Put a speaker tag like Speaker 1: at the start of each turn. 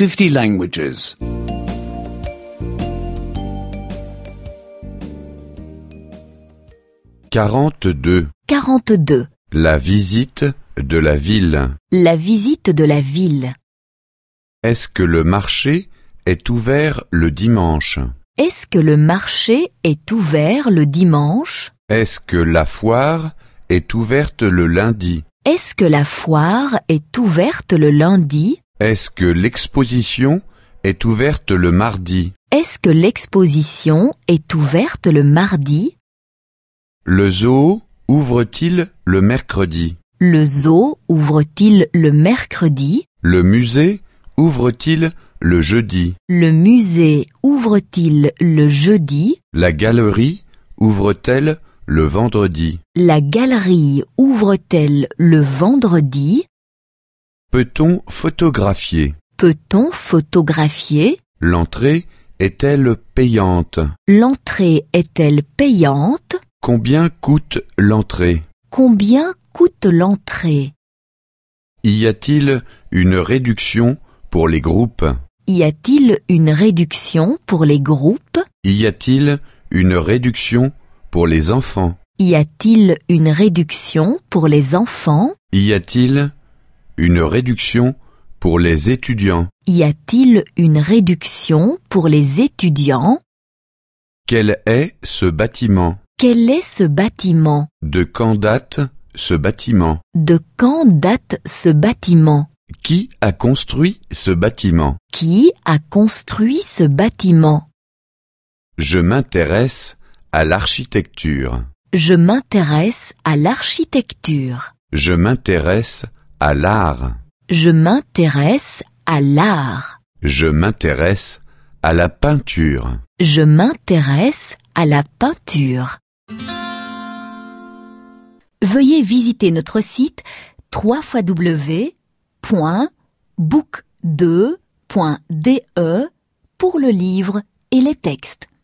Speaker 1: 50 languages.
Speaker 2: 42.
Speaker 3: 42.
Speaker 2: La visite de la ville.
Speaker 3: La visite de la ville.
Speaker 2: Est-ce que le marché est ouvert le dimanche?
Speaker 3: Est-ce que le marché est ouvert le dimanche?
Speaker 2: Est-ce que la foire est ouverte le lundi?
Speaker 3: Est-ce que la foire est ouverte le lundi?
Speaker 2: Est-ce que l'exposition est ouverte le mardi
Speaker 3: Est-ce que l'exposition est ouverte le mardi
Speaker 2: Le zoo ouvre-t-il le mercredi
Speaker 3: Le zoo ouvre-t-il le mercredi
Speaker 2: Le musée ouvre-t-il le jeudi
Speaker 3: Le musée ouvre-t-il le jeudi
Speaker 2: La galerie ouvre-t-elle le vendredi
Speaker 3: La galerie ouvre-t-elle le vendredi
Speaker 2: Peut-on photographier?
Speaker 3: Peut-on photographier?
Speaker 2: L'entrée est-elle payante?
Speaker 3: L'entrée est-elle payante?
Speaker 2: Combien coûte l'entrée?
Speaker 3: Combien coûte l'entrée?
Speaker 2: Y a-t-il une réduction pour les groupes?
Speaker 3: Y a-t-il une réduction pour les groupes?
Speaker 2: Y a-t-il une réduction pour les enfants?
Speaker 3: Y a-t-il une réduction pour les enfants?
Speaker 2: Y a-t-il une réduction pour les étudiants.
Speaker 3: Y a-t-il une réduction pour les étudiants?
Speaker 2: Quel est ce bâtiment?
Speaker 3: Quel est ce bâtiment?
Speaker 2: De quand date ce bâtiment?
Speaker 3: De quand date ce bâtiment?
Speaker 2: Qui a construit ce bâtiment?
Speaker 3: Qui a construit ce bâtiment?
Speaker 2: Je m'intéresse à l'architecture.
Speaker 3: Je m'intéresse à l'architecture.
Speaker 2: Je m'intéresse à l'art.
Speaker 3: Je m'intéresse à l'art.
Speaker 2: Je m'intéresse à la peinture.
Speaker 3: Je m'intéresse à la peinture. Veuillez visiter notre site www.book2.de pour le livre et les textes.